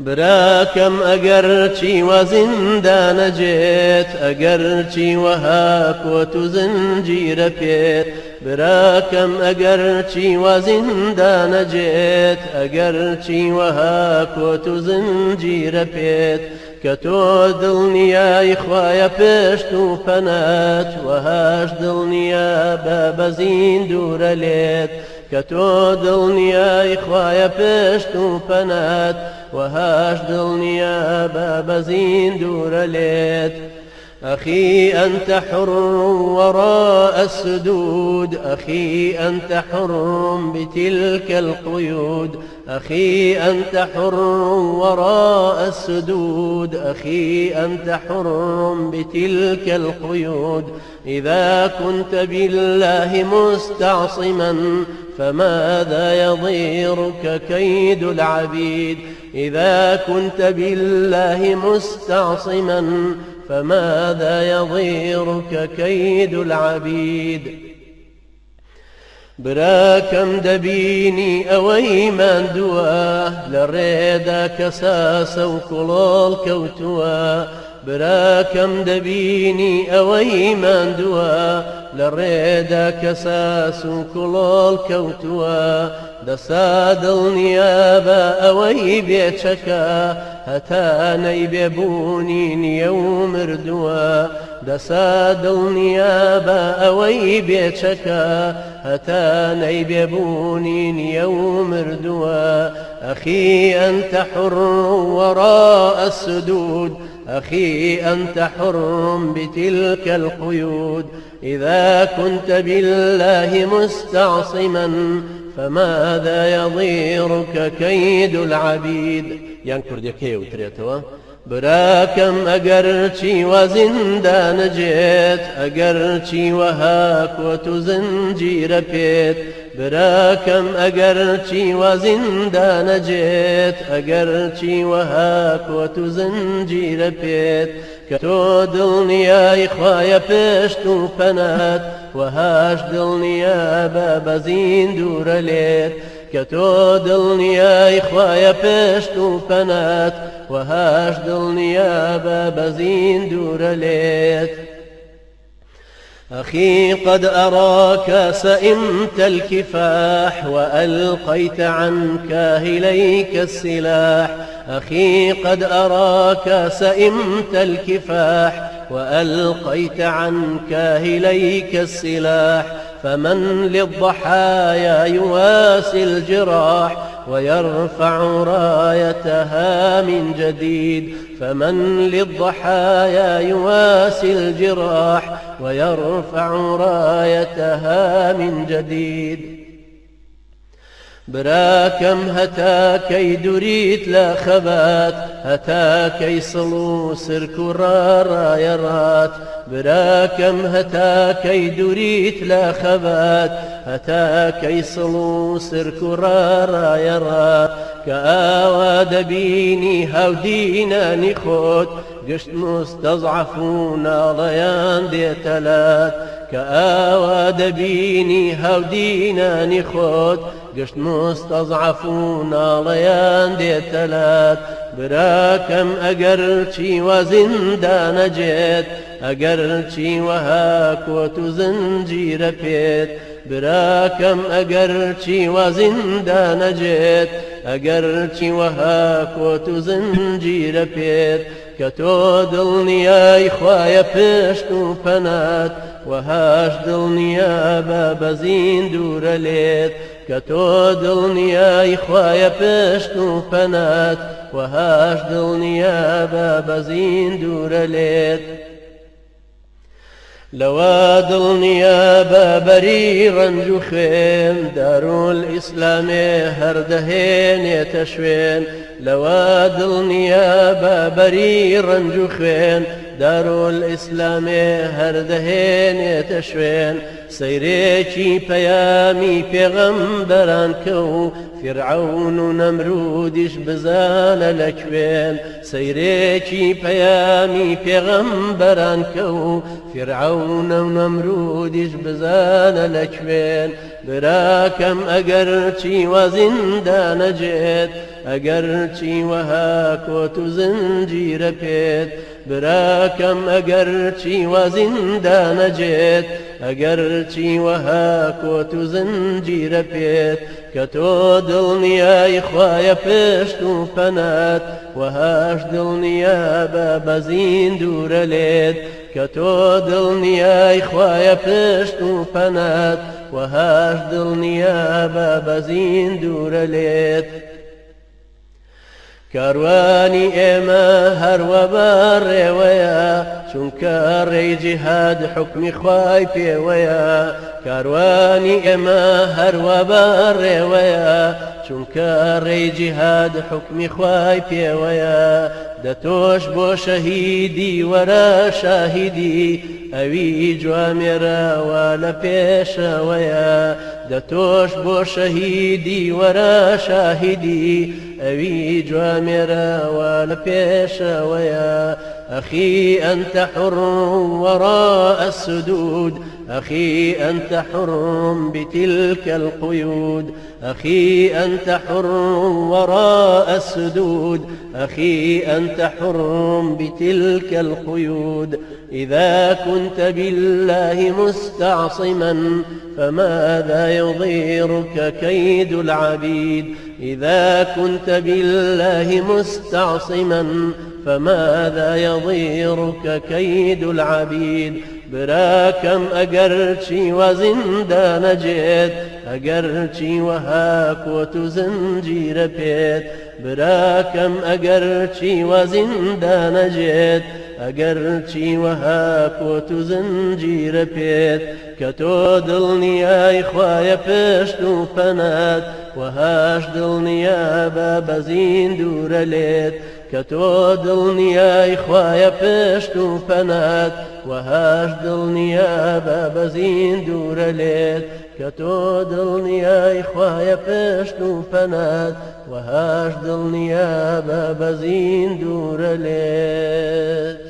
براکەم ئەگەر چیوە زیندانەجێت ئەگەر چیوەها کۆت و زنجیرە پێت براکەم ئەگەر چیوە زیندانەجێت ئەگەر چیوەها کۆت و زنجیرە پێت کە تۆ دڵنیای خوایە پشت و پەنات وەهاش دڵنیا بە بەزین دوورە لێت کە تۆ دڵنیای خوایە پشت و پەنات وهاش دلني يا بابا زين دور ليت أخي أنت حر وراء السدود أخي أنت حر بتلك القيود أخي أنت حر وراء السدود أخي أنت حر بتلك القيود إذا كنت بالله مستعصما فماذا يضيرك كيد العبيد إذا كنت بالله مستعصما فماذا يضيرك كيد العبيد براكم دبيني اوي دوا لريدا كساسا وكلول كوتوا براكم دبيني اوي دوا لريدا كساس وكلول كوتوا دساد النيابة اوي بيتشكا هەتا نەیبێبوونین یەو مردووە دساد النيابة أوي ئەوەی بێچەکە هەتا نەیبێبوونین یەو أخي أنت حر وراء السدود أخي أنت حر بتلك القيود إذا كنت بالله مستعصما فماذا يضيرك كيد العبيد یان کوردەکەی وترێتەوە براکەم ئەگەر چیوە زیندە نەجێت ئەگەر چیوەها کۆت و زنجیرە پێت براکەم ئەگەر چیوە زیندە نەجێت ئەگەر چیوەها کۆت و زنجیرە پێت کە تۆ دڵنیای خوایە پشت و پەنات وەهاش دڵنیە بە بەزین دوورە لێت کە تۆ دڵنیای خوایە پێشت وهاش دلني يا بابا زين دور ليت أخي قد أراك سئمت الكفاح وألقيت عنك إليك السلاح أخي قد أراك سئمت الكفاح وألقيت عنك إليك السلاح فمن للضحايا يواسي الجراح ويرفع رايتها من جديد فمن للضحايا يواسي الجراح ويرفع رايتها من جديد براکەم هەتاکەی دووریت لە خەبات هەتاکەی سڵ و سرک و ڕڕایەڕات براکەم هەتاکەی دووریت لە خەبات هەتاکەی سڵ و سرک و ڕڕایەڕات کە ئاوا دەبینی هەودینانی خۆت گشت مستەزعف و ناڵەیان دێتەلات کە ئاوا دەبینی هەودینانی خۆت گشت مستەزعف و ناڵەیان دێتەلات براکەم ئەگەر چیوە زیندانەجێت ئەگەر چیوەها کۆت و زنجیرە پێت براکەم ئەگەر چیوە زیندانەجێت ئەگەر چیوەها کۆت و زنجیرە پێت کە تۆ دڵنیای خوایە پشت و پەنات وەهاش دڵنییا بە بەزین دوورە لێت کە تۆ دڵنیای خوایە پشت و پەنات وەهاش دڵنییا بە بەزین دوورە لێت لەوا دڵنییا بەری ڕنج و الإسلام هردهين ئیسلامێ هەردەهێنێتە شوێن لەوە دڵنیە و دار الإسلام هر دهين تشوين سيريكي بيامي پیغمبران كو فرعون و نمرودش بزانە لكوين سەیرێکی پەیامی پێغەمبەران کە و فرعونە و نەمرودیش بزانە لەکوێن براکەم ئەگەر چیوە زیندانەجێت ئەگەر چیوەها کۆت و زنجیرە پێت براکەم ئەگەر چی وازیندا نەجێت ئەگەر چی وەها کۆت و زنجیرە پێت کە تۆ دڵنیای خویە پشت و پەنات وەهاش دڵنیە بە بەزین دوورە لێت کە تۆ دڵنیای خویە پشت و پەنات وەهاش دڵنیە بە بەزین دوورە لێت کاروانی ئێمە هەروە بەڕێوەیە چونکە ڕێجیهاد حکمی خوای پێوەیە کاروانی ئێمە هەروە بەڕێوەیە چونکە ڕێجیهاد حکمی خوای پێوەیە دەتۆش بۆ شەهیدی وەرە شاهیدی ئەوی جوامێرەوە لە پێشەوەیە دە تۆش شهيدي شەهیدی شاهدي شاهدی ئەوی ولا بيشا ويا أخي أنت حر وراء السدود أخي أنت حر بتلك القيود أخي أنت حر وراء السدود أخي أنت حر بتلك القيود إذا كنت بالله مستعصما فماذا يضيرك كيد العبيد إذا كنت بالله مستعصما فماذا يضيرك كيد العبيد براکەم ئەگەر چیوە زیندە نەجێت ئەگەر چیوەها کۆت و زنجیرە پێت براکەم ئەگەر چیوە زیندە نەجێت ئەگەر چیوەها کۆت و زنجیرە پێت کە تۆ دڵنیای خویە پشت و پەنات وەهاش دڵنییا بە بەزین دوورە لێت کە تۆ دڵنیای خویە پشت و پەنات وهاش دڵنیە بە بەزین دوورە لێت کە تۆ دڵنیای خویە پشت و پەنات وهاش دڵنیە بە بەزین دوورە لێت